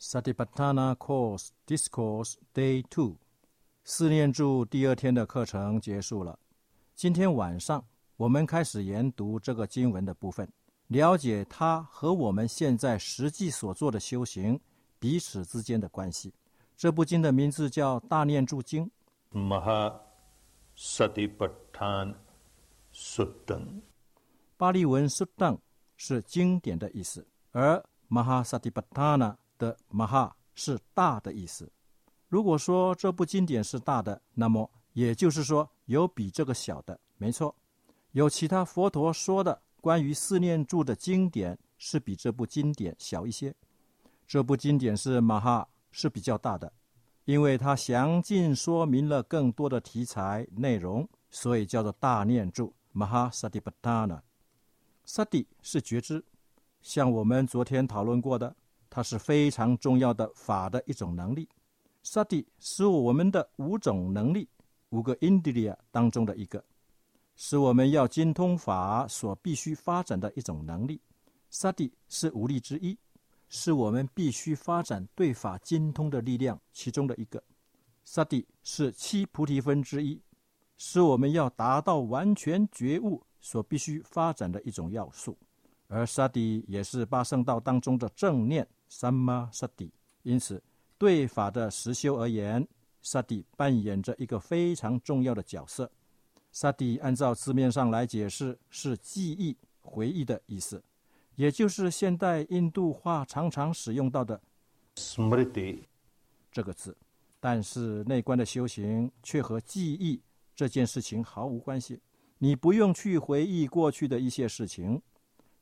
Satipatthana Course Discourse Day Two，四念住第二天的课程结束了。今天晚上我们开始研读这个经文的部分，了解它和我们现在实际所做的修行彼此之间的关系。这部经的名字叫《大念住经》。Mahasatipatthana Suttam。巴利文 “suttam” 是经典的意思，而 “mahasatipatthana” 的 “maha” 是大的意思。如果说这部经典是大的，那么也就是说有比这个小的，没错。有其他佛陀说的关于四念住的经典是比这部经典小一些。这部经典是 “maha” 是比较大的，因为它详尽说明了更多的题材内容，所以叫做大念住 （Mahasatipatana）。sati 是觉知，像我们昨天讨论过的，它是非常重要的法的一种能力。sati 是我们的五种能力，五个 indriya 当中的一个，是我们要精通法所必须发展的一种能力。sati 是五力之一，是我们必须发展对法精通的力量其中的一个。sati 是七菩提分之一，是我们要达到完全觉悟。所必须发展的一种要素，而萨底也是八圣道当中的正念三玛萨底。因此，对法的实修而言，萨底扮演着一个非常重要的角色。萨底按照字面上来解释，是记忆、回忆的意思，也就是现代印度话常常使用到的 Smriti 这个字。但是内观的修行却和记忆这件事情毫无关系。你不用去回忆过去的一些事情，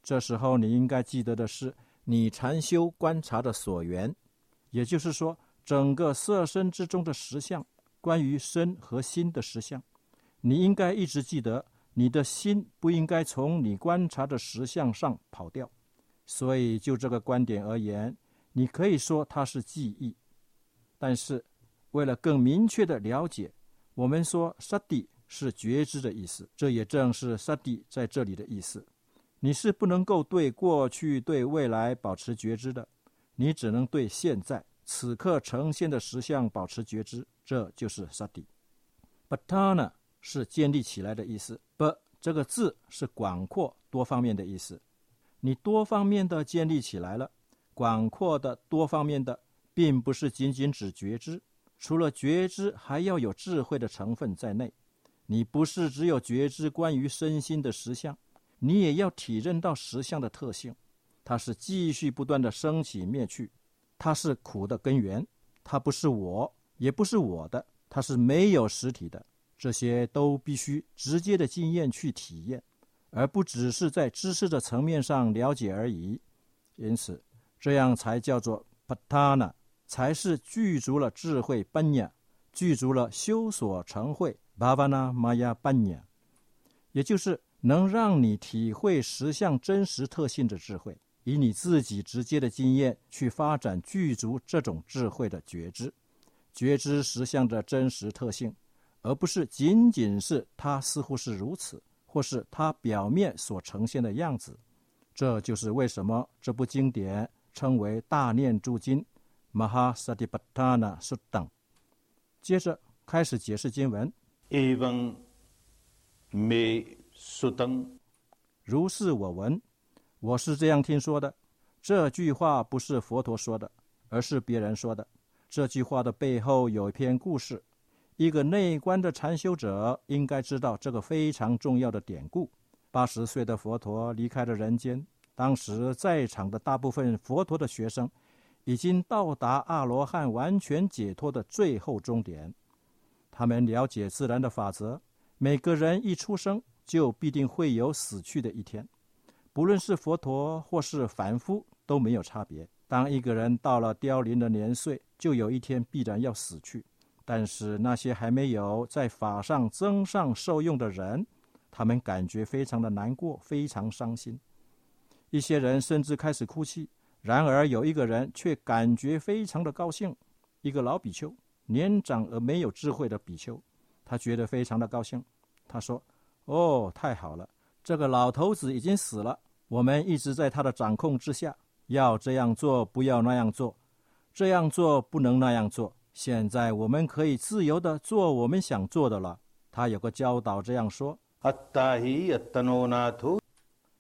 这时候你应该记得的是你禅修观察的所缘，也就是说，整个色身之中的实相，关于身和心的实相，你应该一直记得。你的心不应该从你观察的实相上跑掉。所以，就这个观点而言，你可以说它是记忆。但是，为了更明确的了解，我们说萨蒂。是觉知的意思，这也正是萨蒂在这里的意思。你是不能够对过去、对未来保持觉知的，你只能对现在、此刻呈现的实相保持觉知，这就是萨蒂。巴塔呢是建立起来的意思，巴这个字是广阔、多方面的意思。你多方面的建立起来了，广阔的、多方面的，并不是仅仅指觉知，除了觉知，还要有智慧的成分在内。你不是只有觉知关于身心的实相，你也要体认到实相的特性。它是继续不断的升起灭去，它是苦的根源，它不是我，也不是我的，它是没有实体的。这些都必须直接的经验去体验，而不只是在知识的层面上了解而已。因此，这样才叫做 patana，才是具足了智慧般若，具足了修所成慧。巴巴纳玛雅班尼，也就是能让你体会实相真实特性的智慧，以你自己直接的经验去发展具足这种智慧的觉知，觉知实相的真实特性，而不是仅仅是它似乎是如此，或是它表面所呈现的样子。这就是为什么这部经典称为大念住经 （Mahasatipatthana Sutta）。接着开始解释经文。Evam 苏登如是我闻，我是这样听说的。这句话不是佛陀说的，而是别人说的。这句话的背后有一篇故事。一个内观的禅修者应该知道这个非常重要的典故。八十岁的佛陀离开了人间，当时在场的大部分佛陀的学生已经到达阿罗汉完全解脱的最后终点。他们了解自然的法则，每个人一出生就必定会有死去的一天，不论是佛陀或是凡夫都没有差别。当一个人到了凋零的年岁，就有一天必然要死去。但是那些还没有在法上增上受用的人，他们感觉非常的难过，非常伤心。一些人甚至开始哭泣。然而有一个人却感觉非常的高兴，一个老比丘。年长而没有智慧的比丘，他觉得非常的高兴。他说：“哦太好了这个老头子已经死了我们一直在他的掌控之下要这样做不要那样做这样做不能那样做现在我们可以自由的做我们想做的了。他有个教导这样说。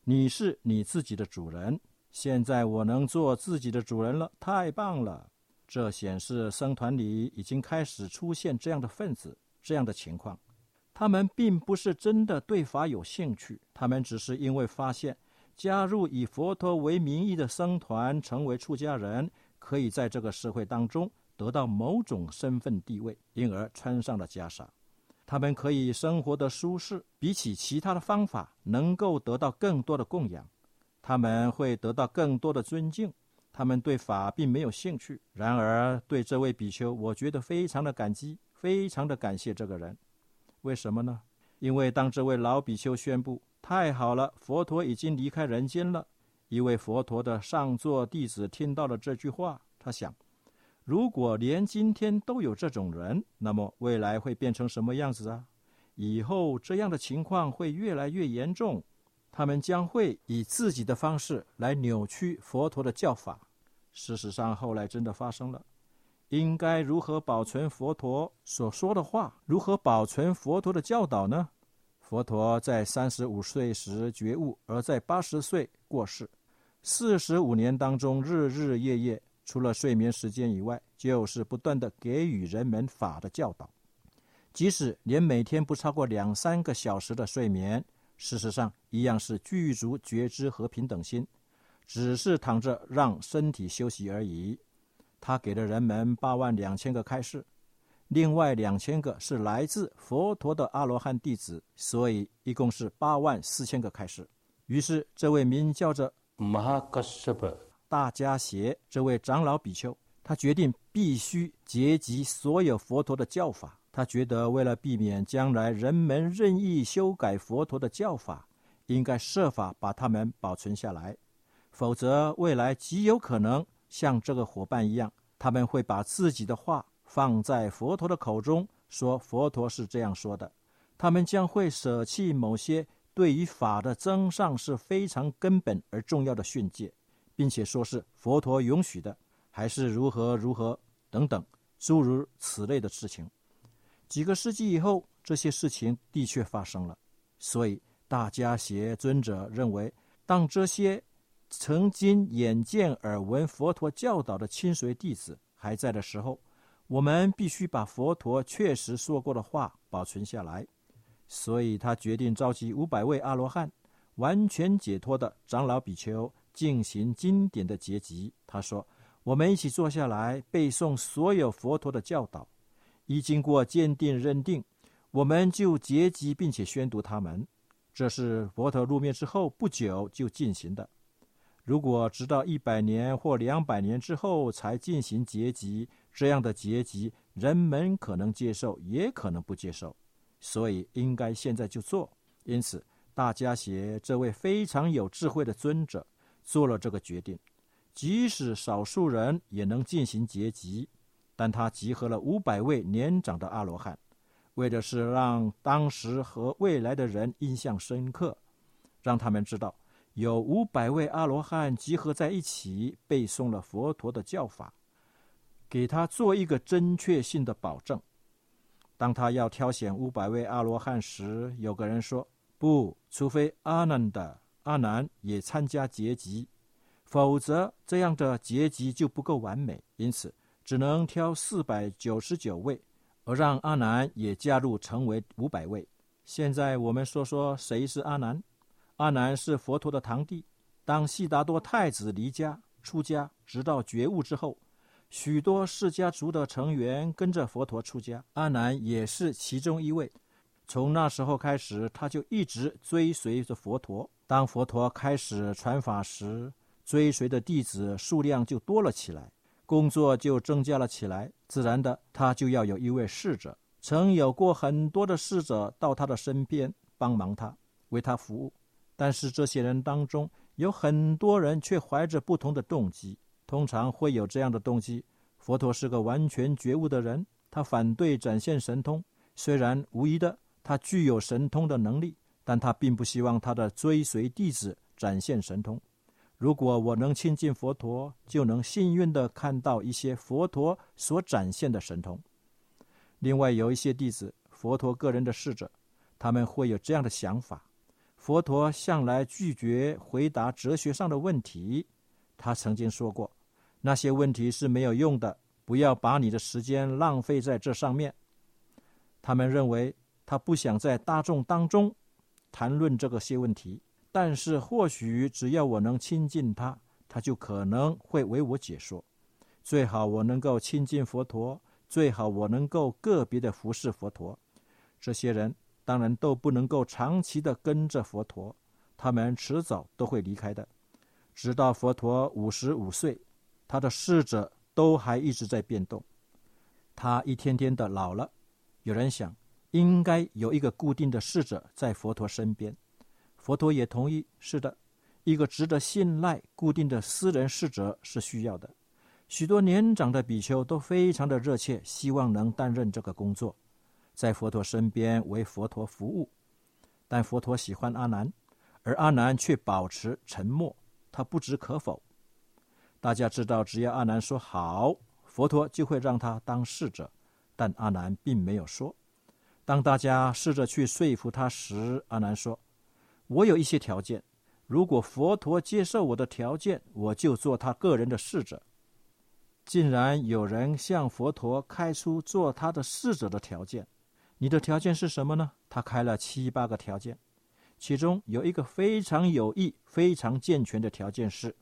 你是你自己的主人现在我能做自己的主人了太棒了。这显示僧团里已经开始出现这样的分子这样的情况他们并不是真的对法有兴趣，他们只是因为发现加入以佛陀为名义的僧团，成为出家人，可以在这个社会当中得到某种身份地位，因而穿上了袈裟。他们可以生活的舒适，比起其他的方法，能够得到更多的供养。他们会得到更多的尊敬。他们对法并没有兴趣，然而对这位比丘，我觉得非常的感激，非常的感谢这个人。为什么呢？因为当这位老比丘宣布“太好了，佛陀已经离开人间了”，一位佛陀的上座弟子听到了这句话，他想：如果连今天都有这种人，那么未来会变成什么样子啊？以后这样的情况会越来越严重。他们将会以自己的方式来扭曲佛陀的教法。事实上，后来真的发生了。应该如何保存佛陀所说的话？如何保存佛陀的教导呢？佛陀在三十五岁时觉悟，而在八十岁过世。四十五年当中，日日夜夜，除了睡眠时间以外，就是不断的给予人们法的教导。即使连每天不超过两三个小时的睡眠，事实上一样是具足觉知和平等心，只是躺着让身体休息而已。他给了人们八万两千个开示，另外两千个是来自佛陀的阿罗汉弟子，所以一共是八万四千个开示。于是这位名叫着马哈克斯，大家协这位长老比丘，他决定必须结集所有佛陀的教法。他觉得为了避免将来人们任意修改佛陀的教法，应该设法把他们保存下来，否则未来极有可能。像这个伙伴一样，他们会把自己的话放在佛陀的口中，说佛陀是这样说的。他们将会舍弃某些对于法的增上是非常根本而重要的训诫，并且说是佛陀允许的，还是如何如何等等诸如此类的事情。几个世纪以后，这些事情的确发生了。所以，大迦邪尊者认为，当这些曾经眼见耳闻佛陀教导的亲随弟子还在的时候，我们必须把佛陀确实说过的话保存下来。所以他决定召集五百位阿罗汉、完全解脱的长老比丘进行经典的结集。他说：“我们一起坐下来背诵所有佛陀的教导。”一经过鉴定认定，我们就结集并且宣读他们。这是佛陀入灭之后不久就进行的。如果直到一百年或两百年之后才进行结集，这样的结集人们可能接受，也可能不接受。所以应该现在就做。因此，大迦邪这位非常有智慧的尊者做了这个决定，即使少数人也能进行结集。但他集合了五百位年长的阿罗汉，为的是让当时和未来的人印象深刻，让他们知道有五百位阿罗汉集合在一起背诵了佛陀的教法，给他做一个正确性的保证。当他要挑选五百位阿罗汉时，有个人说：“不，除非阿难的阿难也参加结集，否则这样的结集就不够完美。”因此。只能挑四百九十九位，而让阿难也加入，成为五百位。现在我们说说谁是阿难。阿难是佛陀的堂弟。当悉达多太子离家出家，直到觉悟之后，许多释迦族的成员跟着佛陀出家，阿难也是其中一位。从那时候开始，他就一直追随着佛陀。当佛陀开始传法时，追随的弟子数量就多了起来。工作就增加了起来，自然的，他就要有一位侍者。曾有过很多的侍者到他的身边帮忙他，为他服务。但是这些人当中有很多人却怀着不同的动机，通常会有这样的动机：佛陀是个完全觉悟的人，他反对展现神通。虽然无疑的他具有神通的能力，但他并不希望他的追随弟子展现神通。如果我能亲近佛陀，就能幸运的看到一些佛陀所展现的神通。另外，有一些弟子，佛陀个人的侍者，他们会有这样的想法：佛陀向来拒绝回答哲学上的问题。他曾经说过，那些问题是没有用的，不要把你的时间浪费在这上面。他们认为他不想在大众当中谈论这个些问题。但是，或许只要我能亲近他，他就可能会为我解说。最好我能够亲近佛陀，最好我能够个别的服侍佛陀。这些人当然都不能够长期的跟着佛陀，他们迟早都会离开的。直到佛陀五十五岁，他的侍者都还一直在变动。他一天天的老了，有人想，应该有一个固定的侍者在佛陀身边。佛陀也同意，是的，一个值得信赖、固定的私人侍者是需要的。许多年长的比丘都非常的热切，希望能担任这个工作，在佛陀身边为佛陀服务。但佛陀喜欢阿难，而阿难却保持沉默，他不知可否。大家知道，只要阿难说好，佛陀就会让他当侍者。但阿难并没有说。当大家试着去说服他时，阿难说。我有一些条件，如果佛陀接受我的条件，我就做他个人的侍者。竟然有人向佛陀开出做他的侍者的条件，你的条件是什么呢？他开了七八个条件，其中有一个非常有益、非常健全的条件是：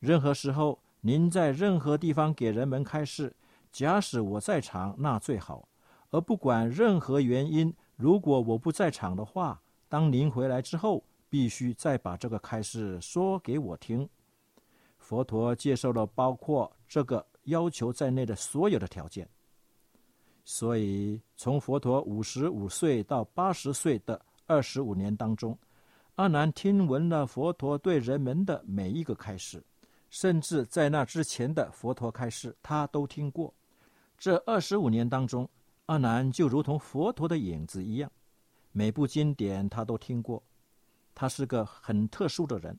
任何时候您在任何地方给人们开示，假使我在场，那最好；而不管任何原因，如果我不在场的话，当您回来之后。必须再把这个开示说给我听。佛陀接受了包括这个要求在内的所有的条件。所以，从佛陀五十五岁到八十岁的二十五年当中，阿难听闻了佛陀对人们的每一个开示，甚至在那之前的佛陀开示，他都听过。这二十五年当中，阿难就如同佛陀的影子一样，每部经典他都听过。他是个很特殊的人，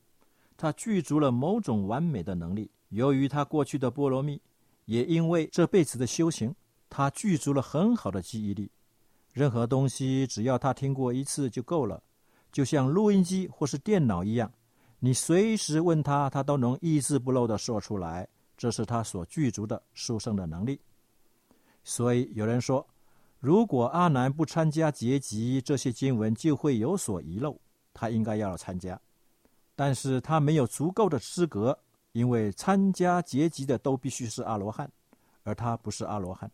他具足了某种完美的能力。由于他过去的波罗蜜，也因为这辈子的修行，他具足了很好的记忆力。任何东西只要他听过一次就够了，就像录音机或是电脑一样，你随时问他，他都能一字不漏的说出来。这是他所具足的书生的能力。所以有人说，如果阿难不参加结集，这些经文就会有所遗漏。他应该要参加，但是他没有足够的资格，因为参加结集的都必须是阿罗汉，而他不是阿罗汉。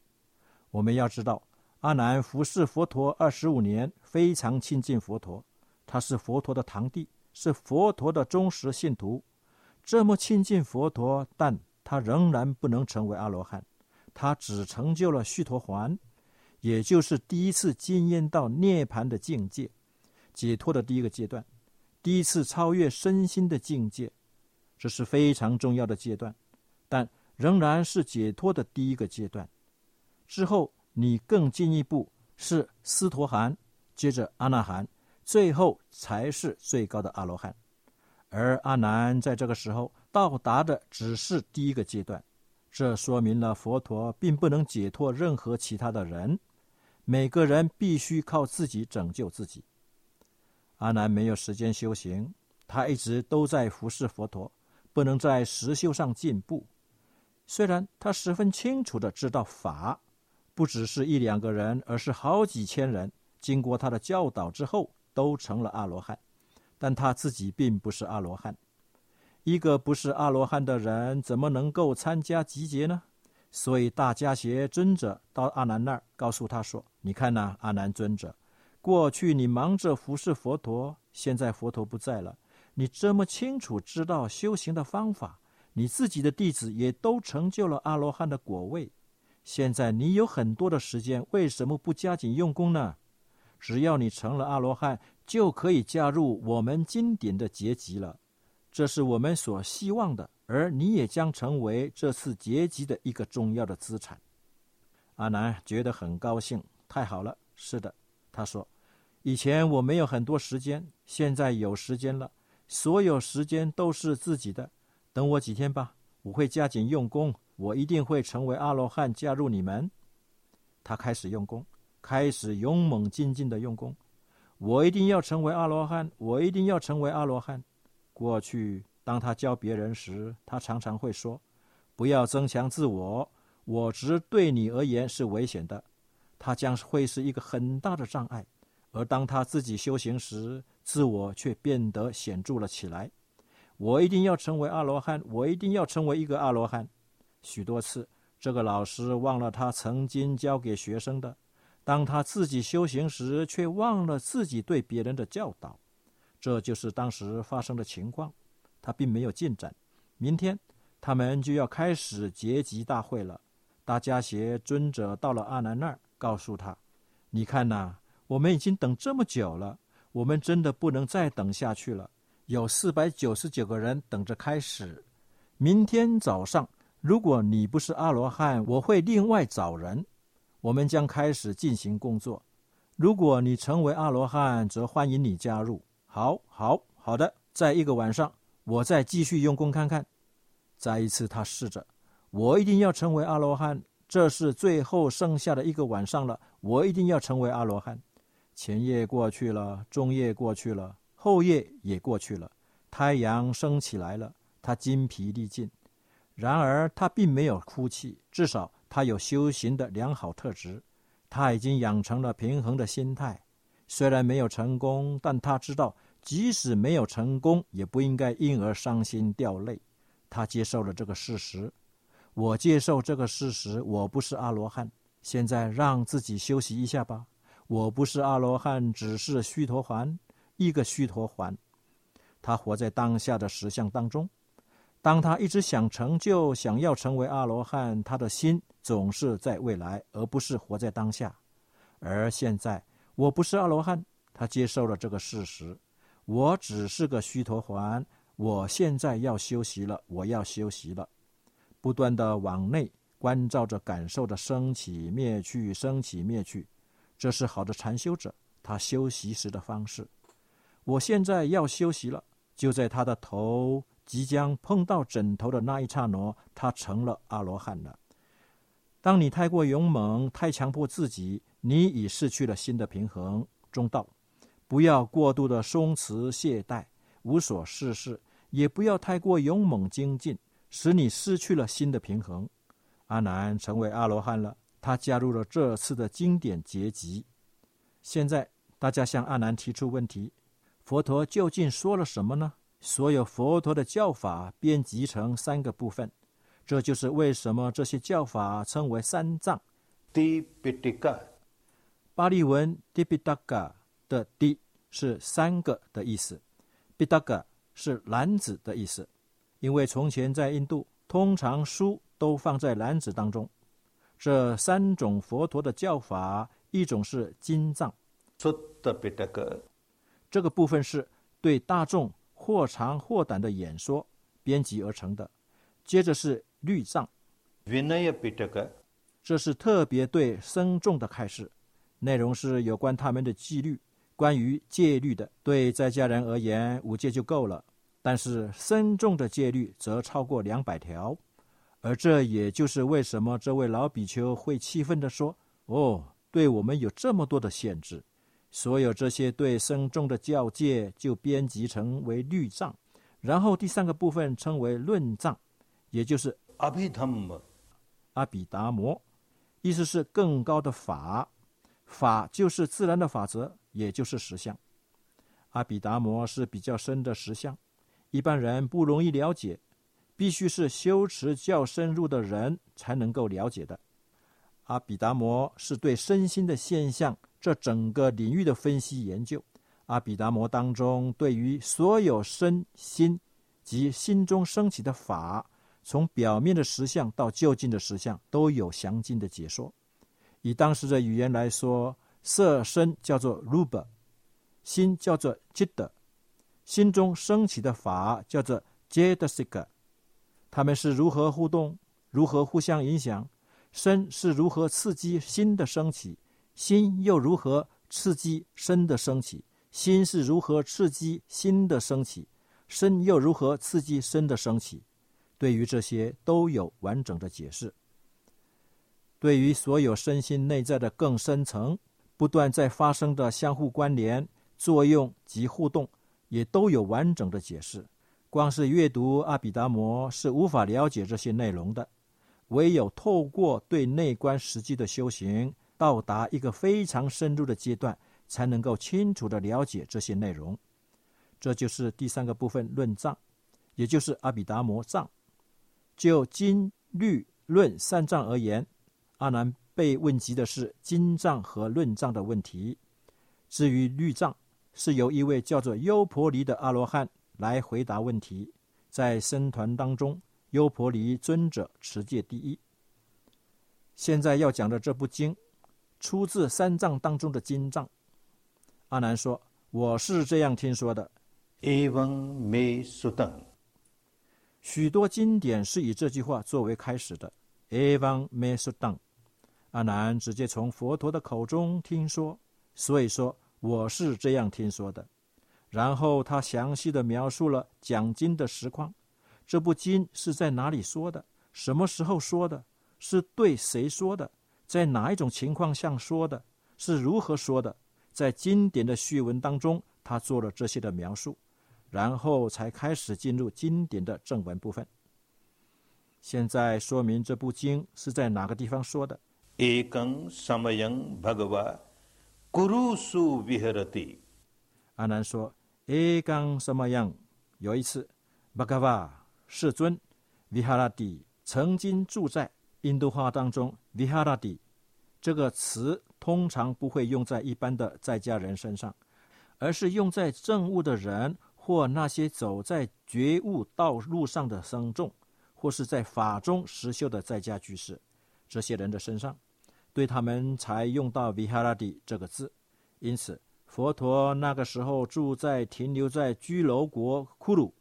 我们要知道，阿难服侍佛陀二十五年，非常亲近佛陀，他是佛陀的堂弟，是佛陀的忠实信徒。这么亲近佛陀，但他仍然不能成为阿罗汉，他只成就了须陀环，也就是第一次经验到涅槃的境界。解脱的第一个阶段，第一次超越身心的境界，这是非常重要的阶段，但仍然是解脱的第一个阶段。之后，你更进一步是斯陀含，接着阿那含，最后才是最高的阿罗汉。而阿难在这个时候到达的只是第一个阶段，这说明了佛陀并不能解脱任何其他的人，每个人必须靠自己拯救自己。阿难没有时间修行，他一直都在服侍佛陀，不能在实修上进步。虽然他十分清楚的知道法，不只是一两个人，而是好几千人，经过他的教导之后，都成了阿罗汉，但他自己并不是阿罗汉。一个不是阿罗汉的人，怎么能够参加集结呢？所以大迦邪尊者到阿难那儿，告诉他说：“你看呐，阿难尊者。”过去你忙着服侍佛陀，现在佛陀不在了，你这么清楚知道修行的方法，你自己的弟子也都成就了阿罗汉的果位。现在你有很多的时间，为什么不加紧用功呢？只要你成了阿罗汉，就可以加入我们经典的结集了。这是我们所希望的，而你也将成为这次结集的一个重要的资产。阿难觉得很高兴，太好了。是的，他说。以前我没有很多时间，现在有时间了。所有时间都是自己的，等我几天吧，我会加紧用功，我一定会成为阿罗汉，加入你们。他开始用功，开始勇猛精进的用功。我一定要成为阿罗汉，我一定要成为阿罗汉。过去，当他教别人时，他常常会说：“不要增强自我，我执对你而言是危险的，它将会是一个很大的障碍。”而当他自己修行时，自我却变得显著了起来。我一定要成为阿罗汉，我一定要成为一个阿罗汉。许多次，这个老师忘了他曾经教给学生的；当他自己修行时，却忘了自己对别人的教导。这就是当时发生的情况。他并没有进展。明天，他们就要开始结集大会了。大家携尊者到了阿难那儿，告诉他：“你看呐。”我们已经等这么久了，我们真的不能再等下去了。有四百九十九个人等着开始。明天早上，如果你不是阿罗汉，我会另外找人。我们将开始进行工作。如果你成为阿罗汉，则欢迎你加入。好，好，好的。在一个晚上，我再继续用功看看。再一次，他试着，我一定要成为阿罗汉。这是最后剩下的一个晚上了，我一定要成为阿罗汉。前夜过去了，中夜过去了，后夜也过去了。太阳升起来了，他筋疲力尽。然而他并没有哭泣，至少他有修行的良好特质。他已经养成了平衡的心态。虽然没有成功，但他知道，即使没有成功，也不应该因而伤心掉泪。他接受了这个事实。我接受这个事实。我不是阿罗汉。现在让自己休息一下吧。我不是阿罗汉，只是须陀环，一个须陀环。他活在当下的实相当中。当他一直想成就、想要成为阿罗汉，他的心总是在未来，而不是活在当下。而现在，我不是阿罗汉，他接受了这个事实。我只是个须陀环。我现在要休息了，我要休息了。不断的往内关照着，感受着升起、灭去、升起、灭去。这是好的禅修者他休息时的方式。我现在要休息了。就在他的头即将碰到枕头的那一刹那，他成了阿罗汉了。当你太过勇猛、太强迫自己，你已失去了心的平衡。中道，不要过度的松弛懈怠、无所事事，也不要太过勇猛精进，使你失去了心的平衡。阿难成为阿罗汉了。他加入了这次的经典结集。现在大家向阿难提出问题：佛陀究竟说了什么呢？所有佛陀的教法编辑成三个部分，这就是为什么这些教法称为三藏。巴利文 “dipitaka” 的 “di” 是三个的意思，“pitaka” 是篮子的意思，因为从前在印度，通常书都放在篮子当中。这三种佛陀的教法，一种是经藏，这个部分是对大众或长或短的演说编辑而成的；接着是律藏，这是特别对僧众的开示，内容是有关他们的纪律，关于戒律的。对在家人而言，五戒就够了；但是僧众的戒律则超过两百条。而这也就是为什么这位老比丘会气愤地说：“哦，对我们有这么多的限制，所有这些对僧众的教戒就编辑成为律藏，然后第三个部分称为论藏，也就是阿毗达摩。阿毗达摩，意思是更高的法，法就是自然的法则，也就是实相。阿毗达摩是比较深的实相，一般人不容易了解。”必须是修持较深入的人才能够了解的。阿毗达摩是对身心的现象这整个领域的分析研究。阿毗达摩当中，对于所有身心及心中升起的法，从表面的实相到究竟的实相，都有详尽的解说。以当时的语言来说，色身叫做 ruba，心叫做 jita，心中升起的法叫做 jedasika。他们是如何互动，如何互相影响？身是如何刺激心的升起？心又如何刺激身的升起？心是如何刺激心的升起？身又如何刺激身的升起？对于这些都有完整的解释。对于所有身心内在的更深层、不断在发生的相互关联、作用及互动，也都有完整的解释。光是阅读阿毗达摩是无法了解这些内容的，唯有透过对内观实际的修行，到达一个非常深入的阶段，才能够清楚的了解这些内容。这就是第三个部分论藏，也就是阿毗达摩藏。就经律论三藏而言。阿难被问及的是经藏和论藏的问题，至于律藏，是由一位叫做优婆离的阿罗汉来回答问题。在僧团当中，优婆离尊者持戒第一。现在要讲的这部经，出自三藏当中的经藏。阿难说：“我是这样听说的。” evam me sutang。许多经典是以这句话作为开始的。evam me sutang。阿难直接从佛陀的口中听说，所以说我是这样听说的。然后他详细的描述了讲经的实况，这部经是在哪里说的，什么时候说的，是对谁说的，在哪一种情况下说的？是如何说的？在经典的序文当中，他做了这些的描述，然后才开始进入经典的正文部分。现在说明这部经是在哪个地方说的？阿难说：“什么样？”有一次，巴嘎瓦世尊维哈拉蒂曾经住在印度话当中。，Viharati 这个词通常不会用在一般的在家人身上，而是用在正悟的人或那些走在觉悟道路上的僧众，或是在法中实修的在家居士这些人的身上。”对他们才用到 “viharati” 这个字，因此佛陀那个时候住在停留在居楼国库鲁。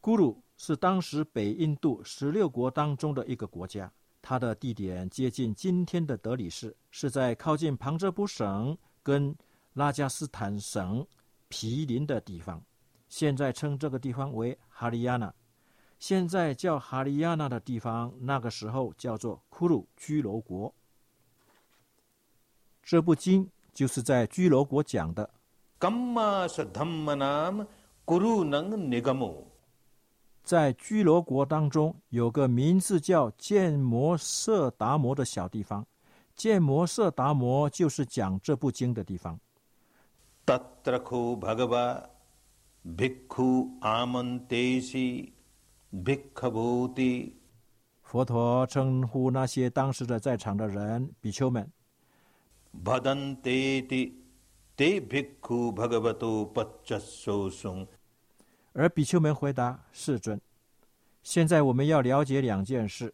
库鲁是当时北印度十六国当中的一个国家，它的地点接近今天的德里市，是在靠近旁遮普省跟拉加斯坦省毗邻的地方。现在称这个地方为哈里亚纳，现在叫哈里亚纳的地方，那个时候叫做库鲁居罗国。这部经就是在居罗国讲的。在居罗国当中，有个名字叫建摩色达摩的小地方。建摩色达摩就是讲这部经的地方。佛陀称呼那些当时的在场的人比丘们。而比丘们回答：“世尊，现在我们要了解两件事。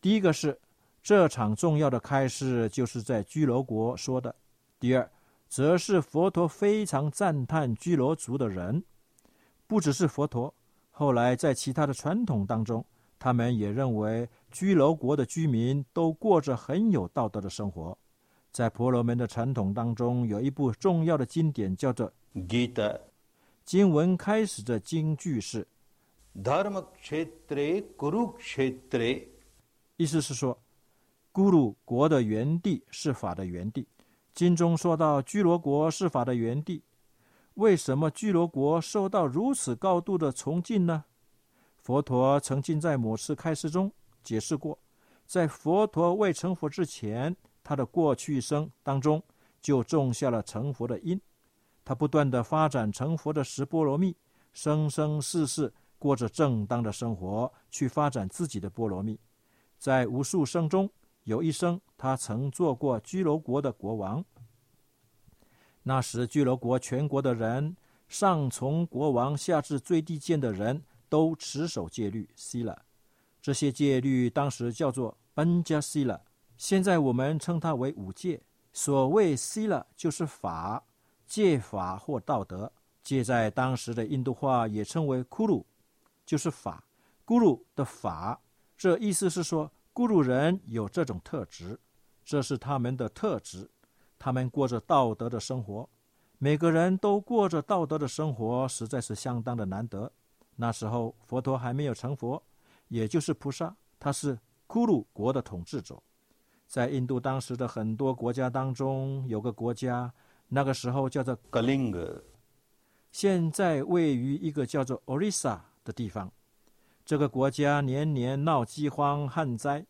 第一个是这场重要的开示就是在居罗国说的；第二，则是佛陀非常赞叹居罗族的人，不只是佛陀，后来在其他的传统当中，他们也认为居罗国的居民都过着很有道德的生活。”在婆罗门的传统当中，有一部重要的经典叫做《Gita》。经文开始的经句是意思是说，咕噜国的原地是法的原地。经中说到居罗国是法的原地，为什么居罗国受到如此高度的崇敬呢？佛陀曾经在某次开示中解释过，在佛陀未成佛之前。他的过去生当中就种下了成佛的因，他不断的发展成佛的十波罗蜜，生生世世过着正当的生活，去发展自己的波罗蜜。在无数生中，有一生他曾做过居罗国的国王。那时居罗国全国的人，上从国王下至最低贱的人都持守戒律西了，这些戒律当时叫做班加西了。现在我们称它为五戒。所谓 “sila” 就是法、戒法或道德。戒在当时的印度话也称为 “kuru”，就是法。“guru” 的法，这意思是说，guru 人有这种特质，这是他们的特质。他们过着道德的生活。每个人都过着道德的生活，实在是相当的难得。那时候佛陀还没有成佛，也就是菩萨，他是库鲁国的统治者。在印度当时的很多国家当中，有个国家，那个时候叫做 Galing，现在位于一个叫做 Orissa 的地方。这个国家年年闹饥荒旱灾，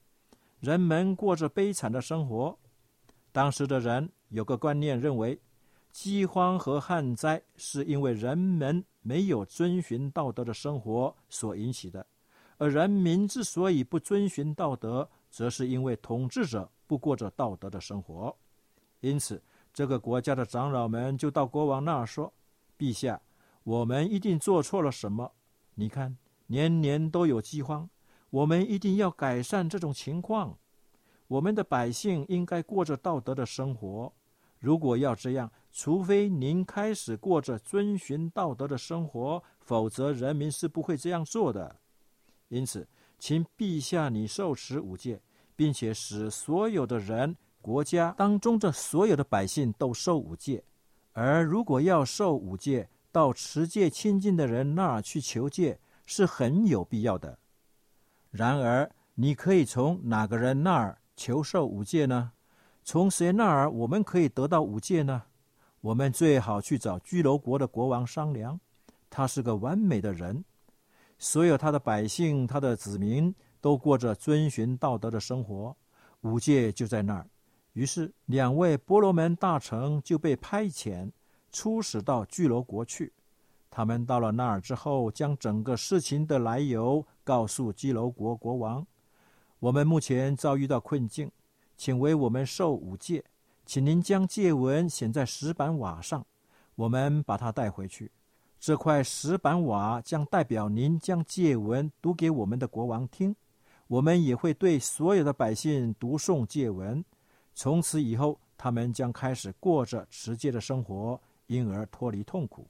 人们过着悲惨的生活。当时的人有个观念，认为饥荒和旱灾是因为人们没有遵循道德的生活所引起的，而人民之所以不遵循道德，则是因为统治者不过着道德的生活。因此，这个国家的长老们就到国王那儿说：“陛下，我们一定做错了什么？你看。”年年都有饥荒，我们一定要改善这种情况。我们的百姓应该过着道德的生活。如果要这样，除非您开始过着遵循道德的生活，否则人民是不会这样做的。因此，请陛下你受持五戒，并且使所有的人、国家当中的所有的百姓都受五戒。而如果要受五戒，到持戒亲近的人那儿去求戒。是很有必要的。然而，你可以从哪个人那儿求受五戒呢？从谁那儿我们可以得到五戒呢？我们最好去找居楼国的国王商量。他是个完美的人，所有他的百姓、他的子民都过着遵循道德的生活，五戒就在那儿。于是，两位波罗门大臣就被派遣出使到居楼国去。他们到了那儿之后，将整个事情的来由告诉基楼国国王。我们目前遭遇到困境，请为我们受五戒，请您将戒文写在石板瓦上，我们把它带回去。这块石板瓦将代表您将戒文读给我们的国王听，我们也会对所有的百姓读诵戒文。从此以后，他们将开始过着持戒的生活，因而脱离痛苦。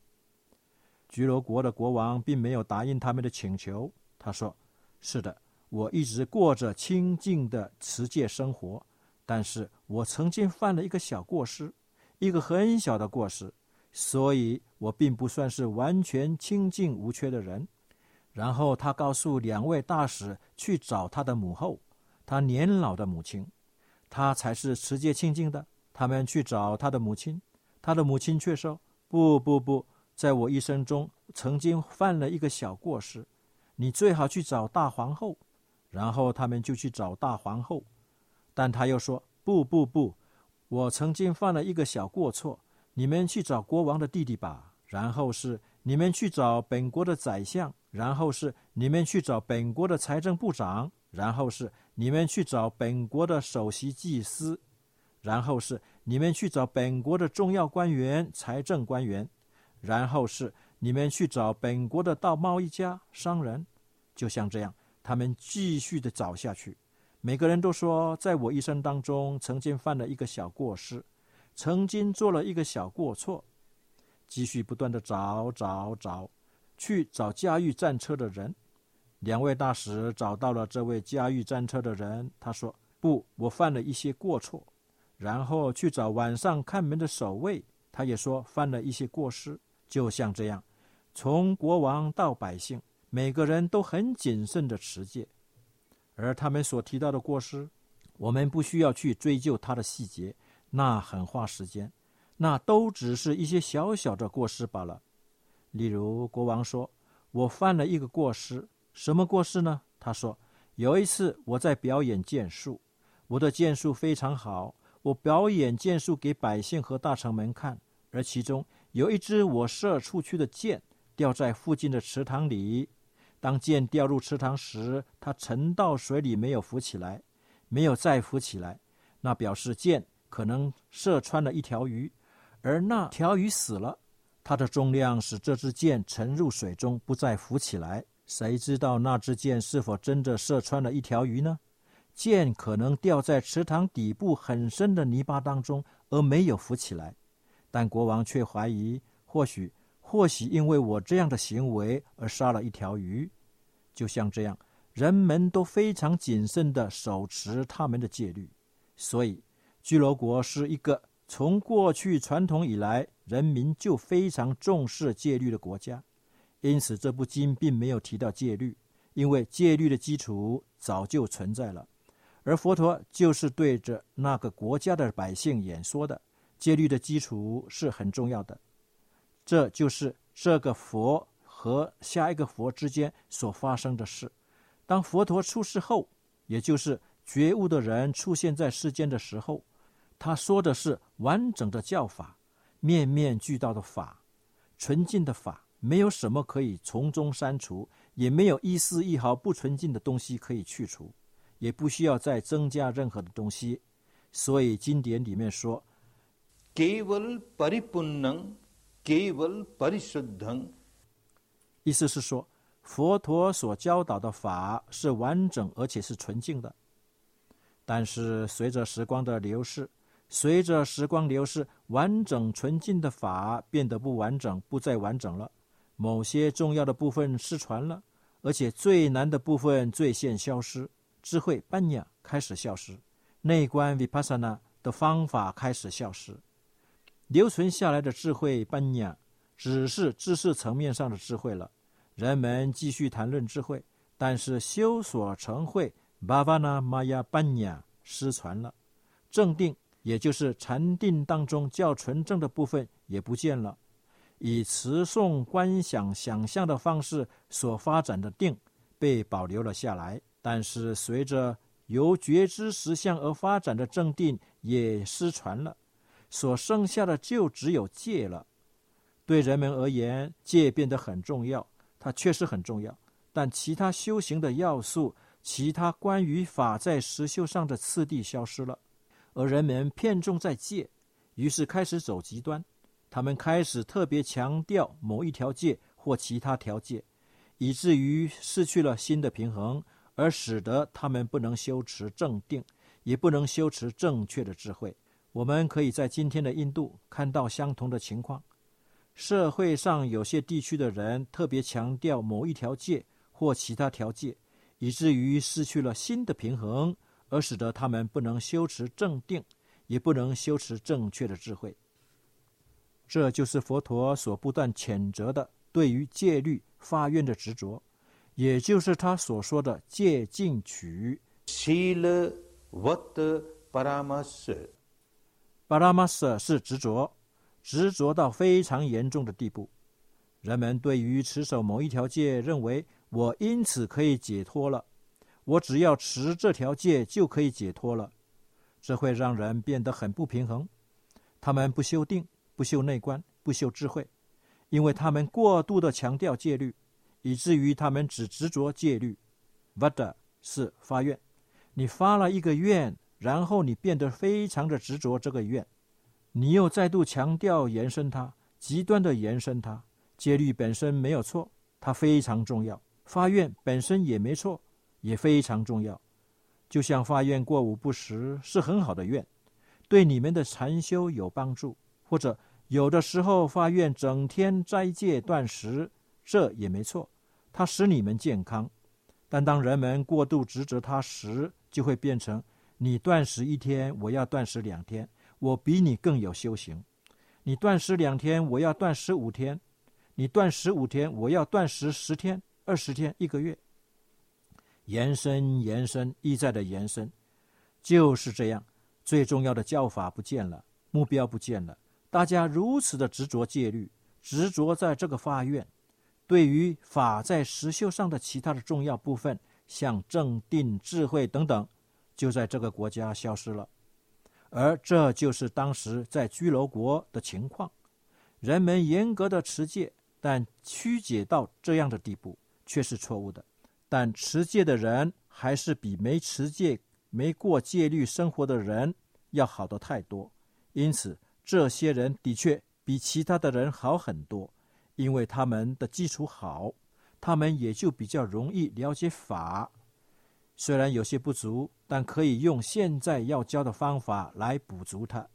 居罗国的国王并没有答应他们的请求。他说：“是的，我一直过着清静的持戒生活，但是我曾经犯了一个小过失，一个很小的过失，所以我并不算是完全清净无缺的人。”然后他告诉两位大使去找他的母后，他年老的母亲，他才是持戒清净的。他们去找他的母亲，他的母亲却说：“不不不。”在我一生中，曾经犯了一个小过失，你最好去找大皇后。然后他们就去找大皇后，但他又说：“不不不，我曾经犯了一个小过错，你们去找国王的弟弟吧。然后是你们去找本国的宰相，然后是你们去找本国的财政部长，然后是你们去找本国的首席祭司，然后是你们去找本国的重要官员、财政官员。”然后是你们去找本国的道贸易家、商人，就像这样，他们继续的找下去。每个人都说，在我一生当中，曾经犯了一个小过失，曾经做了一个小过错。继续不断的找找找，去找驾驭战车的人。两位大使找到了这位驾驭战车的人，他说：“不，我犯了一些过错。”然后去找晚上看门的守卫，他也说犯了一些过失。就像这样，从国王到百姓，每个人都很谨慎的持戒，而他们所提到的过失，我们不需要去追究他的细节，那很花时间，那都只是一些小小的过失罢了。例如，国王说：“我犯了一个过失，什么过失呢？”他说：“有一次我在表演剑术，我的剑术非常好，我表演剑术给百姓和大臣们看，而其中。”有一支我射出去的箭掉在附近的池塘里。当箭掉入池塘时，它沉到水里，没有浮起来，没有再浮起来。那表示箭可能射穿了一条鱼，而那条鱼死了。它的重量使这支箭沉入水中，不再浮起来。谁知道那支箭是否真的射穿了一条鱼呢？箭可能掉在池塘底部很深的泥巴当中，而没有浮起来。但国王却怀疑，或许，或许因为我这样的行为而杀了一条鱼，就像这样，人们都非常谨慎的手持他们的戒律，所以，居罗国是一个从过去传统以来人民就非常重视戒律的国家。因此，这部经并没有提到戒律，因为戒律的基础早就存在了，而佛陀就是对着那个国家的百姓演说的。戒律的基础是很重要的，这就是这个佛和下一个佛之间所发生的事。当佛陀出世后，也就是觉悟的人出现在世间的时候，他说的是完整的教法，面面俱到的法，纯净的法，没有什么可以从中删除也没有一丝一毫不纯净的东西可以去除也不需要再增加任何的东西。所以经典里面说给我把你本能给我把你升腾意思是说佛陀所教导的法是完整而且是纯净的。但是随着时光的流逝随着时光流逝完整纯净的法变得不完整不再完整了。某些重要的部分失传了，而且最难的部分最先消失。智慧般若开始消失，内观 vipassana 的方法开始消失。留存下来的智慧般若，只是知识层面上的智慧了。人们继续谈论智慧，但是修所成慧巴巴那玛呀般若失传了。正定，也就是禅定当中较纯正的部分也不见了。以持诵观想想象的方式所发展的定，被保留了下来。但是随着由觉知实相而发展的正定也失传了。所剩下的就只有戒了。对人们而言，戒变得很重要，它确实很重要。但其他修行的要素，其他关于法在实修上的次第消失了，而人们偏重在戒，于是开始走极端。他们开始特别强调某一条戒或其他条戒，以至于失去了新的平衡，而使得他们不能修持正定，也不能修持正确的智慧。我们可以在今天的印度看到相同的情况。社会上有些地区的人特别强调某一条界或其他条界，以至于失去了新的平衡，而使得他们不能修持正定，也不能修持正确的智慧。这就是佛陀所不断谴责的对于戒律发愿的执着，也就是他所说的戒禁取。巴拉玛舍是执着，执着到非常严重的地步。人们对于持守某一条戒，认为我因此可以解脱了，我只要持这条戒就可以解脱了。这会让人变得很不平衡。他们不修定，不修内观，不修智慧，因为他们过度的强调戒律，以至于他们只执着戒律。Vada 是发愿，你发了一个愿。然后你变得非常的执着这个愿，你又再度强调延伸它，极端的延伸它。戒律本身没有错，它非常重要；发愿本身也没错，也非常重要。就像发愿过午不食是很好的愿，对你们的禅修有帮助；或者有的时候发愿整天斋戒断食，这也没错，它使你们健康。但当人们过度执着它时，就会变成。你断食一天，我要断食两天，我比你更有修行。你断食两天，我要断食五天；你断食五天，我要断食十天、二十天、一个月。延伸、延伸、意在的延伸，就是这样。最重要的教法不见了，目标不见了，大家如此的执着戒律，执着在这个发愿。对于法在实修上的其他的重要部分，像正定、智慧等等。就在这个国家消失了，而这就是当时在居楼国的情况。人们严格的持戒，但曲解到这样的地步却是错误的。但持戒的人还是比没持戒、没过戒律生活的人要好的太多。因此，这些人的确比其他的人好很多，因为他们的基础好，他们也就比较容易了解法。虽然有些不足，但可以用现在要教的方法来补足它。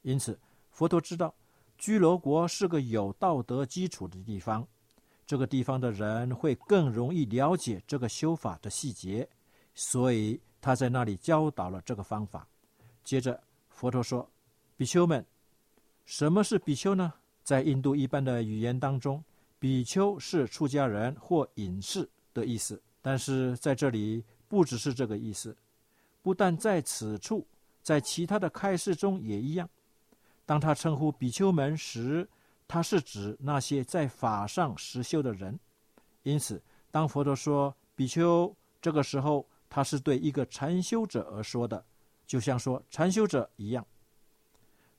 因此，佛陀知道居罗国是个有道德基础的地方，这个地方的人会更容易了解这个修法的细节，所以他在那里教导了这个方法。接着，佛陀说：“比丘们，什么是比丘呢？在印度一般的语言当中，比丘是出家人或隐士的意思。”但是在这里不只是这个意思，不但在此处，在其他的开示中也一样。当他称呼比丘们时，他是指那些在法上实修的人。因此，当佛陀说比丘，这个时候他是对一个禅修者而说的，就像说禅修者一样。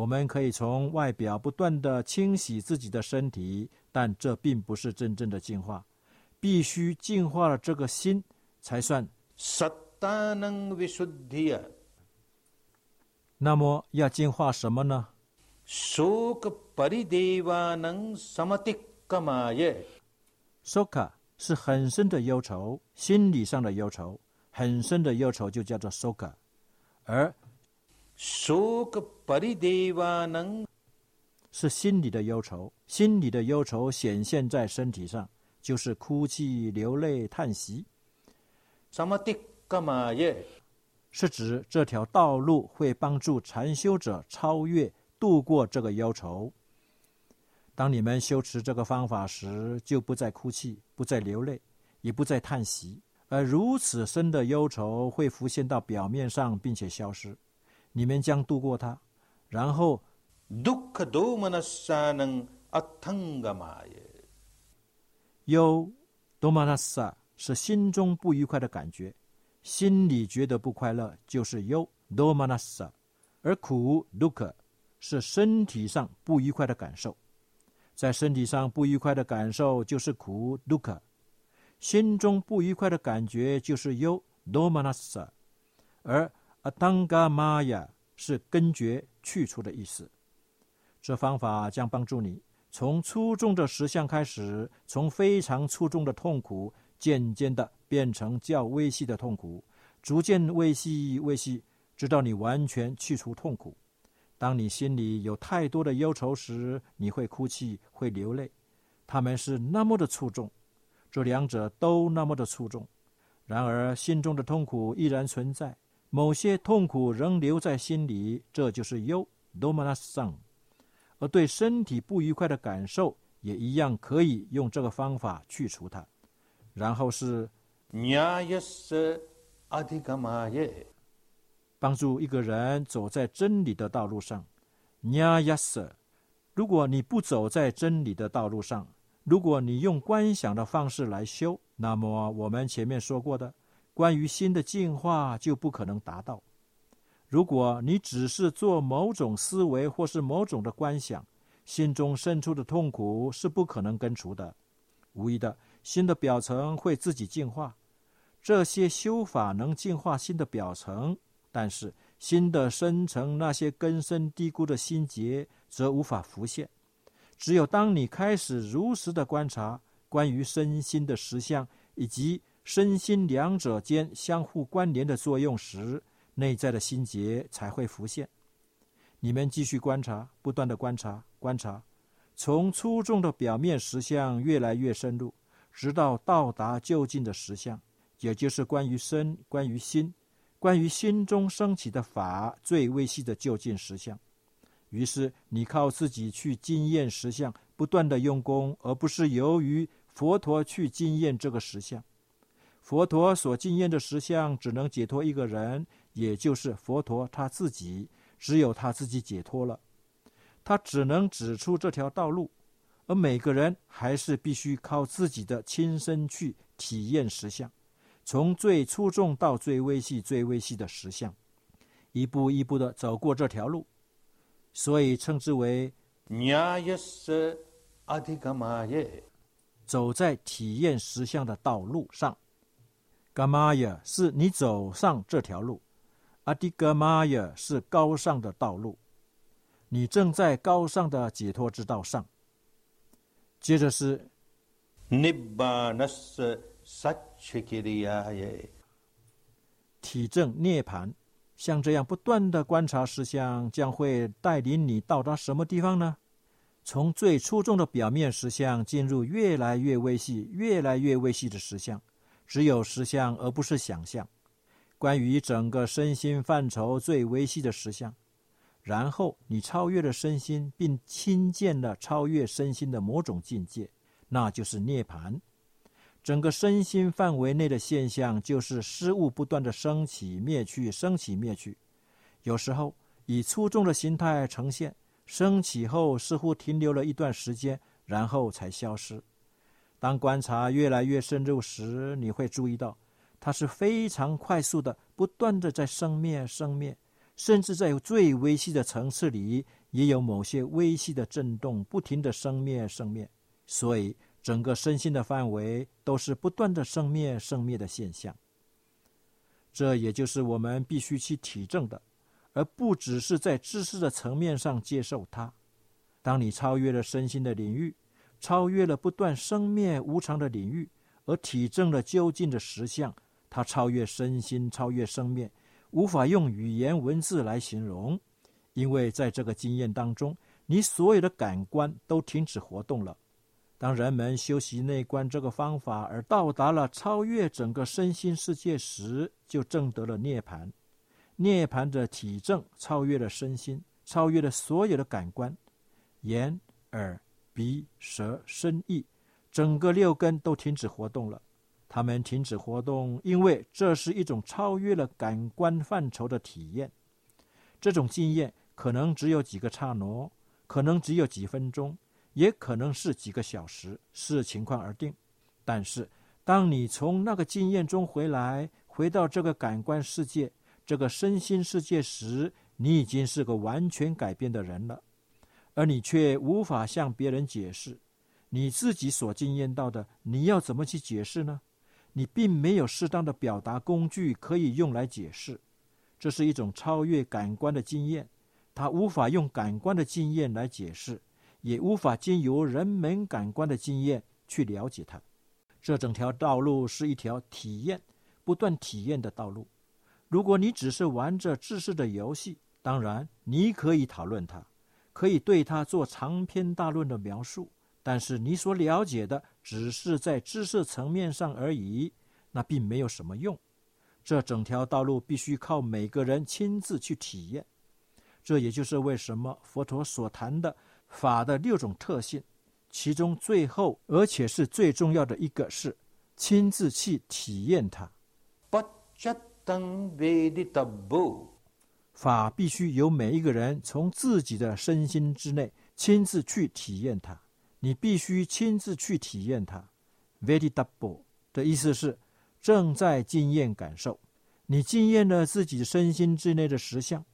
我们可以从外表不断的清洗自己的身体，但这并不是真正的净化。必须净化了这个心，才算。那么要净化什么呢？苏克巴利德瓦能什么的干嘛耶？苏克是很深的忧愁，心理上的忧愁，很深的忧愁就叫做苏克，而。苏克巴利德瓦能是心里的忧愁，心里的忧愁显现在身体上，就是哭泣、流泪、叹息。是指这条道路会帮助禅修者超越、度过这个忧愁。当你们修持这个方法时，就不再哭泣，不再流泪，也不再叹息，而如此深的忧愁会浮现到表面上，并且消失。你们将度过它，然后。忧多玛那萨是心中不愉快的感觉，心里觉得不快乐就是忧多玛那萨，而苦 dukkha 是身体上不愉快的感受，在身体上不愉快的感受就是苦 dukkha，心中不愉快的感觉就是忧多玛那萨，而。阿当嘎玛呀是根绝去除的意思。这方法将帮助你从粗重的实相开始，从非常粗重的痛苦，渐渐的变成较微细的痛苦，逐渐微细微细，直到你完全去除痛苦。当你心里有太多的忧愁时，你会哭泣，会流泪。他们是那么的粗重，这两者都那么的粗重。然而心中的痛苦依然存在。某些痛苦仍留在心里，这就是忧 （domanasang）。而对身体不愉快的感受，也一样可以用这个方法去除它。然后是 nyayas adhigamaya，帮助一个人走在真理的道路上。nyayas，如果你不走在真理的道路上，如果你用观想的方式来修，那么我们前面说过的。关于心的进化就不可能达到。如果你只是做某种思维或是某种的观想，心中深处的痛苦是不可能根除的。无疑的，心的表层会自己进化。这些修法能净化心的表层，但是心的深层那些根深蒂固的心结则无法浮现。只有当你开始如实的观察关于身心的实相以及。身心两者间相互关联的作用时，内在的心结才会浮现。你们继续观察，不断的观察，观察，从粗重的表面实相越来越深入，直到到达就近的实相，也就是关于身、关于心、关于心中升起的法最微细的就近实相。于是，你靠自己去经验实相，不断的用功，而不是由于佛陀去经验这个实相。佛陀所经验的实相，只能解脱一个人，也就是佛陀他自己。只有他自己解脱了，他只能指出这条道路，而每个人还是必须靠自己的亲身去体验实相，从最出众到最微细、最微细的实相，一步一步的走过这条路，所以称之为走在体验实相的道路上。伽玛耶是你走上这条路，阿迪伽玛耶是高尚的道路，你正在高尚的解脱之道上。接着是尼巴那斯萨 chikiriyaye. 体证涅盘，像这样不断的观察实相，将会带领你到达什么地方呢？从最初重的表面实相，进入越来越微细、越来越微细的实相，只有实相而不是想象。关于整个身心范畴最微细的实相，然后你超越了身心，并亲见了超越身心的某种境界，那就是涅槃。整个身心范围内的现象，就是事物不断的升起、灭去、升起、灭去。有时候以粗重的形态呈现，升起后似乎停留了一段时间，然后才消失。当观察越来越深入时，你会注意到，它是非常快速的，不断的在生灭、生灭，甚至在最微细的层次里，也有某些微细的震动，不停的生灭、生灭。所以。整个身心的范围都是不断的生灭、生灭的现象，这也就是我们必须去体证的，而不只是在知识的层面上接受它。当你超越了身心的领域，超越了不断生灭无常的领域，而体证了究竟的实相，它超越身心，超越生灭，无法用语言文字来形容，因为在这个经验当中，你所有的感官都停止活动了。当人们修习内观这个方法而到达了超越整个身心世界时，就证得了涅槃。涅槃的体证超越了身心，超越了所有的感官，眼、耳、鼻、舌、身、意，整个六根都停止活动了。他们停止活动，因为这是一种超越了感官范畴的体验。这种经验可能只有几个刹那，可能只有几分钟。也可能是几个小时，视情况而定。但是，当你从那个经验中回来，回到这个感官世界、这个身心世界时，你已经是个完全改变的人了，而你却无法向别人解释你自己所经验到的。你要怎么去解释呢？你并没有适当的表达工具可以用来解释。这是一种超越感官的经验，它无法用感官的经验来解释。也无法经由人们感官的经验去了解它。这整条道路是一条体验、不断体验的道路。如果你只是玩着知识的游戏，当然你可以讨论它，可以对它做长篇大论的描述。但是你所了解的只是在知识层面上而已，那并没有什么用。这整条道路必须靠每个人亲自去体验。这也就是为什么佛陀所谈的。法的六种特性，其中最后而且是最重要的一个是亲自去体验它。法必须由每一个人从自己的身心之内亲自去体验它。你必须亲自去体验它。Very double 的意思是正在经验感受，你经验了自己身心之内的实相。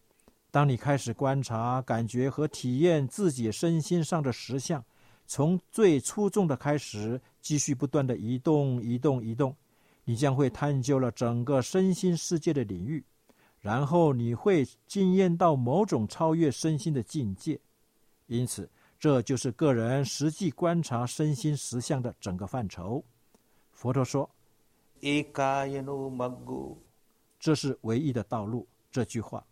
当你开始观察、感觉和体验自己身心上的实相，从最粗重的开始，继续不断的移动、移动、移动，你将会探究了整个身心世界的领域，然后你会惊艳到某种超越身心的境界。因此，这就是个人实际观察身心实相的整个范畴。佛陀说：“这是唯一的道路。”这句话。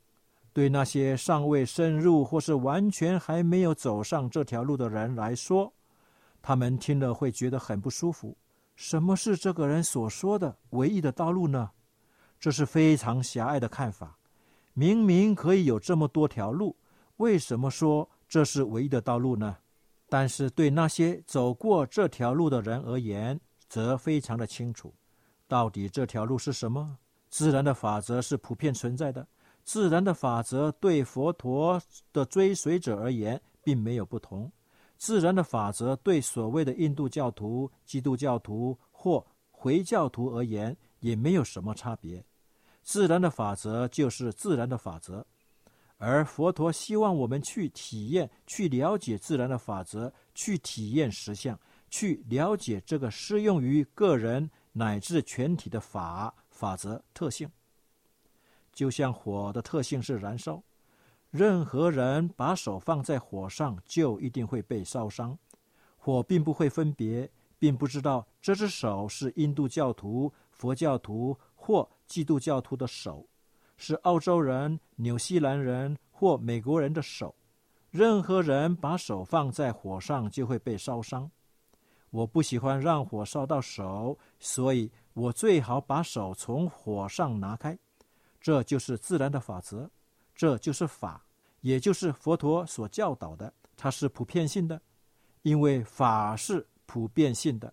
对那些尚未深入或是完全还没有走上这条路的人来说，他们听了会觉得很不舒服。什么是这个人所说的唯一的道路呢？这是非常狭隘的看法。明明可以有这么多条路，为什么说这是唯一的道路呢？但是对那些走过这条路的人而言，则非常的清楚，到底这条路是什么？自然的法则是普遍存在的。自然的法则对佛陀的追随者而言并没有不同，自然的法则对所谓的印度教徒、基督教徒或回教徒而言也没有什么差别。自然的法则就是自然的法则，而佛陀希望我们去体验、去了解自然的法则，去体验实相，去了解这个适用于个人乃至全体的法法则特性。就像火的特性是燃烧，任何人把手放在火上，就一定会被烧伤。火并不会分别，并不知道这只手是印度教徒、佛教徒或基督教徒的手，是澳洲人、纽西兰人或美国人的手。任何人把手放在火上就会被烧伤。我不喜欢让火烧到手，所以我最好把手从火上拿开。这就是自然的法则，这就是法，也就是佛陀所教导的。它是普遍性的，因为法是普遍性的，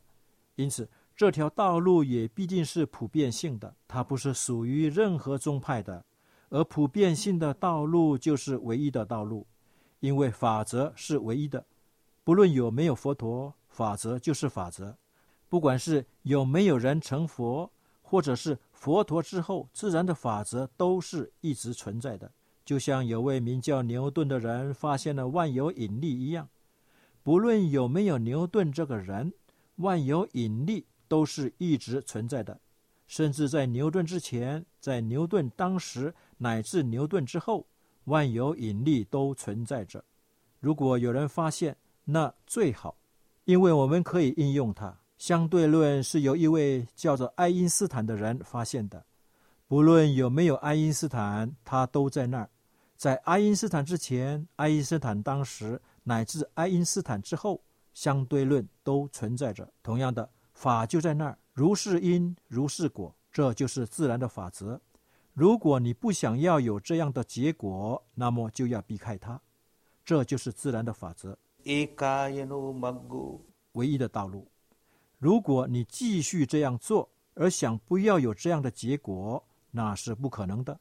因此这条道路也必定是普遍性的。它不是属于任何宗派的，而普遍性的道路就是唯一的道路，因为法则是唯一的。不论有没有佛陀，法则就是法则；不管是有没有人成佛。或者是佛陀之后，自然的法则都是一直存在的，就像有位名叫牛顿的人发现了万有引力一样。不论有没有牛顿这个人，万有引力都是一直存在的。甚至在牛顿之前，在牛顿当时，乃至牛顿之后，万有引力都存在着。如果有人发现，那最好，因为我们可以应用它。相对论是由一位叫做爱因斯坦的人发现的。不论有没有爱因斯坦，他都在那儿。在爱因斯坦之前、爱因斯坦当时，乃至爱因斯坦之后，相对论都存在着。同样的法就在那儿，如是因，如是果，这就是自然的法则。如果你不想要有这样的结果，那么就要避开它。这就是自然的法则，唯一的道路。如果你继续这样做，而想不要有这样的结果，那是不可能的。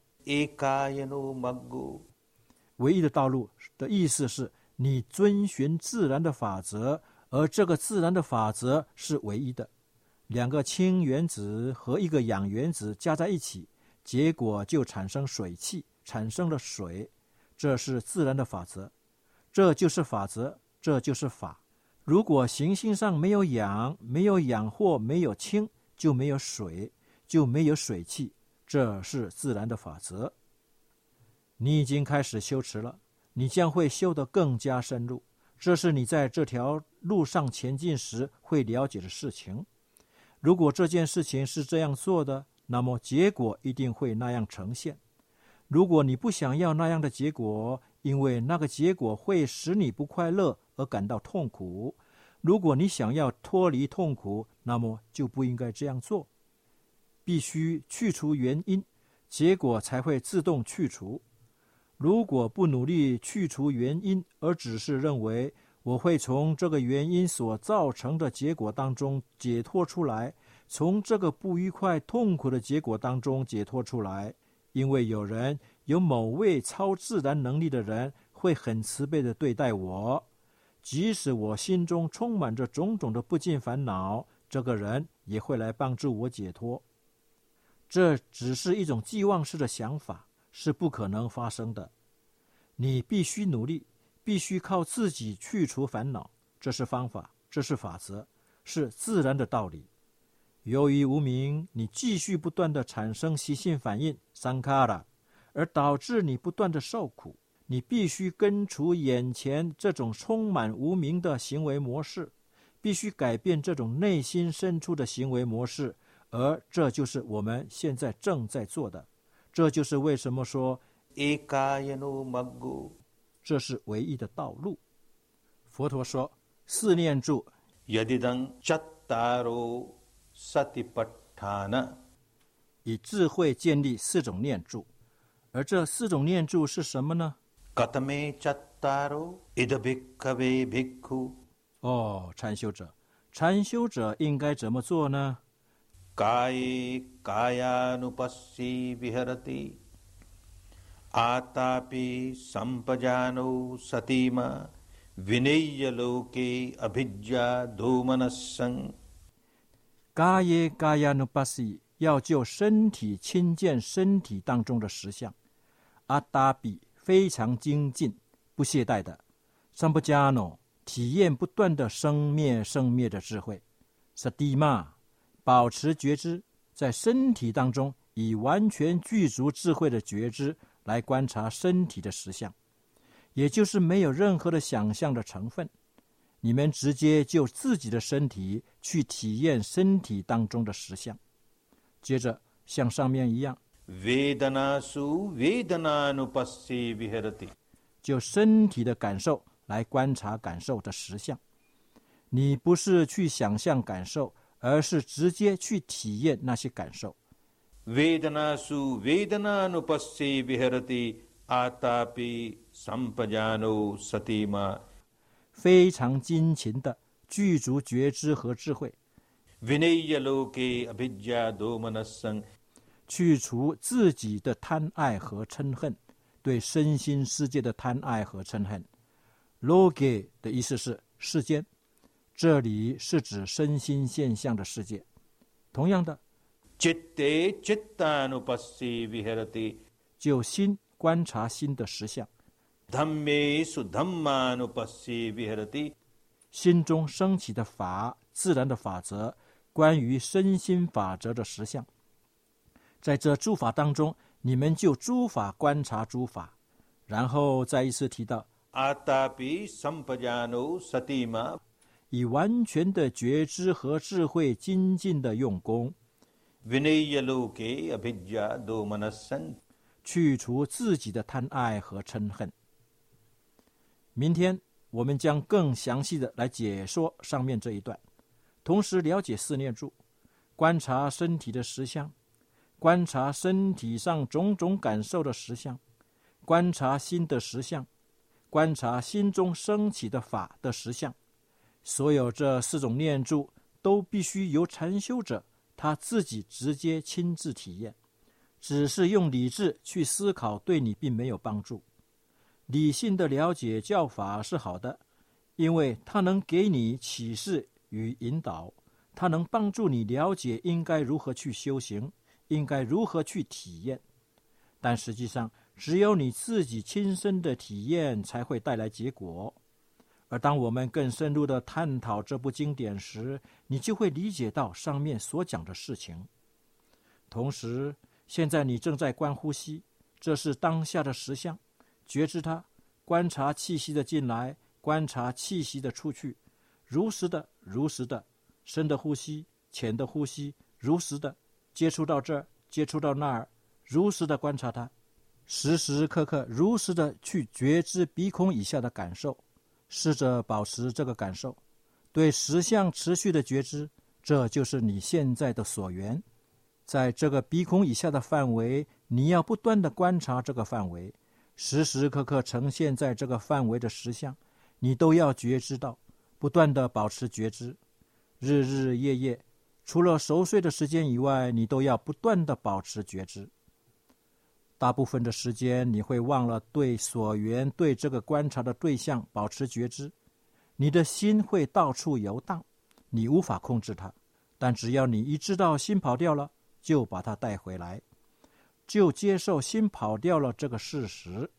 唯一的道路的意思是你遵循自然的法则，而这个自然的法则是唯一的。两个氢原子和一个氧原子加在一起，结果就产生水汽，产生了水。这是自然的法则，这就是法则，这就是法。如果行星上没有氧，没有氧或没有氢，就没有水，就没有水汽。这是自然的法则。你已经开始修持了，你将会修得更加深入。这是你在这条路上前进时会了解的事情。如果这件事情是这样做的，那么结果一定会那样呈现。如果你不想要那样的结果，因为那个结果会使你不快乐而感到痛苦。如果你想要脱离痛苦，那么就不应该这样做。必须去除原因，结果才会自动去除。如果不努力去除原因，而只是认为我会从这个原因所造成的结果当中解脱出来，从这个不愉快、痛苦的结果当中解脱出来，因为有人有某位超自然能力的人会很慈悲的对待我。即使我心中充满着种种的不尽烦恼，这个人也会来帮助我解脱。这只是一种寄望式的想法，是不可能发生的。你必须努力，必须靠自己去除烦恼，这是方法，这是法则，是自然的道理。由于无名，你继续不断的产生习性反应三卡拉，而导致你不断的受苦。你必须根除眼前这种充满无名的行为模式，必须改变这种内心深处的行为模式，而这就是我们现在正在做的。这就是为什么说这是唯一的道路。佛陀说：“四念住，以智慧建立四种念住，而这四种念住是什么呢？”哦，禅修者，禅修者应该怎么做呢？嘎耶嘎呀努巴西，要就身体亲见身体当中的实相。阿达比。非常精进、不懈怠的三不加诺，体验不断的生灭生灭的智慧。萨蒂玛，保持觉知，在身体当中以完全具足智慧的觉知来观察身体的实相，也就是没有任何的想象的成分。你们直接就自己的身体去体验身体当中的实相。接着像上面一样，vedanasu vedanupassivihati，就身体的感受来观察感受的实相。你不是去想象感受。而是直接去体验那些感受，vedanasu vedana upasce viharati atapi sampajano satima，非常精勤的具足觉知和智慧，vinaya loke abhijado manasam，去除自己的贪爱和嗔恨，对身心世界的贪爱和嗔恨，loke 的意思是世间。这里是指身心现象的世界。同样的就心观察心的实相。心中升起的法自然的法则关于身心法则的实相。在这诸法当中你们就诸法观察诸法。然后再一次提到以完全的觉知和智慧精进的用功。去除自己的贪爱和嗔恨。明天我们将更详细的来解说上面这一段，同时了解四念住，观察身体的实相，观察身体上种种感受的实相，观察心的实相，观察心中升起的法的实相。所有这四种念住都必须由禅修者他自己直接亲自体验。只是用理智去思考，对你并没有帮助。理性的了解教法是好的，因为它能给你启示与引导，它能帮助你了解应该如何去修行，应该如何去体验。但实际上，只有你自己亲身的体验才会带来结果。而当我们更深入的探讨这部经典时，你就会理解到上面所讲的事情。同时，现在你正在观呼吸，这是当下的实相，觉知它，观察气息的进来，观察气息的出去，如实的，如实的，深的呼吸，浅的呼吸，如实的接触到这儿，接触到那儿，如实的观察它，时时刻刻如实的去觉知鼻孔以下的感受，试着保持这个感受，对实相持续的觉知，这就是你现在的所缘。在这个鼻孔以下的范围，你要不断的观察这个范围，时时刻刻呈现在这个范围的实相，你都要觉知到，不断的保持觉知，日日夜夜，除了熟睡的时间以外，你都要不断的保持觉知。大部分的时间，你会忘了对所缘、对这个观察的对象保持觉知，你的心会到处游荡，你无法控制它。但只要你一知道心跑掉了，就把它带回来，就接受心跑掉了这个事实。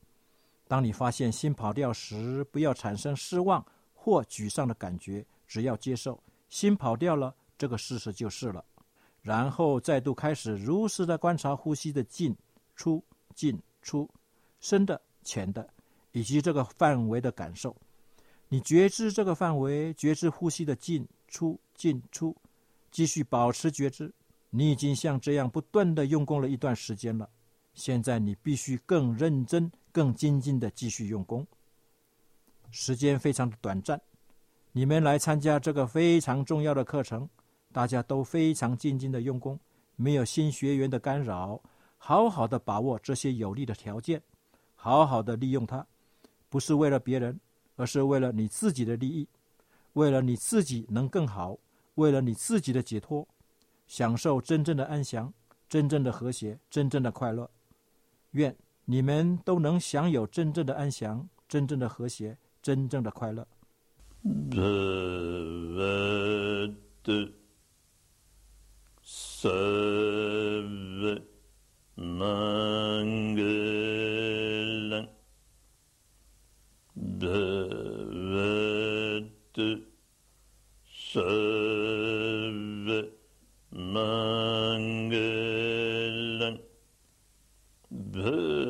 当你发现心跑掉时，不要产生失望或沮丧的感觉，只要接受心跑掉了这个事实就是了。然后再度开始如实的观察呼吸的进出、进出、深的、浅的，以及这个范围的感受。你觉知这个范围，觉知呼吸的进出、进出，继续保持觉知。你已经像这样不断的用功了一段时间了，现在你必须更认真、更精进的继续用功。时间非常的短暂，你们来参加这个非常重要的课程，大家都非常静静的用功，没有新学员的干扰，好好的把握这些有利的条件，好好的利用它，不是为了别人，而是为了你自己的利益，为了你自己能更好，为了你自己的解脱。享受真正的安详、真正的和谐、真正的快乐。愿你们都能享有真正的安详、真正的和谐、真正的快乐。mangelen devette seve mangelen devette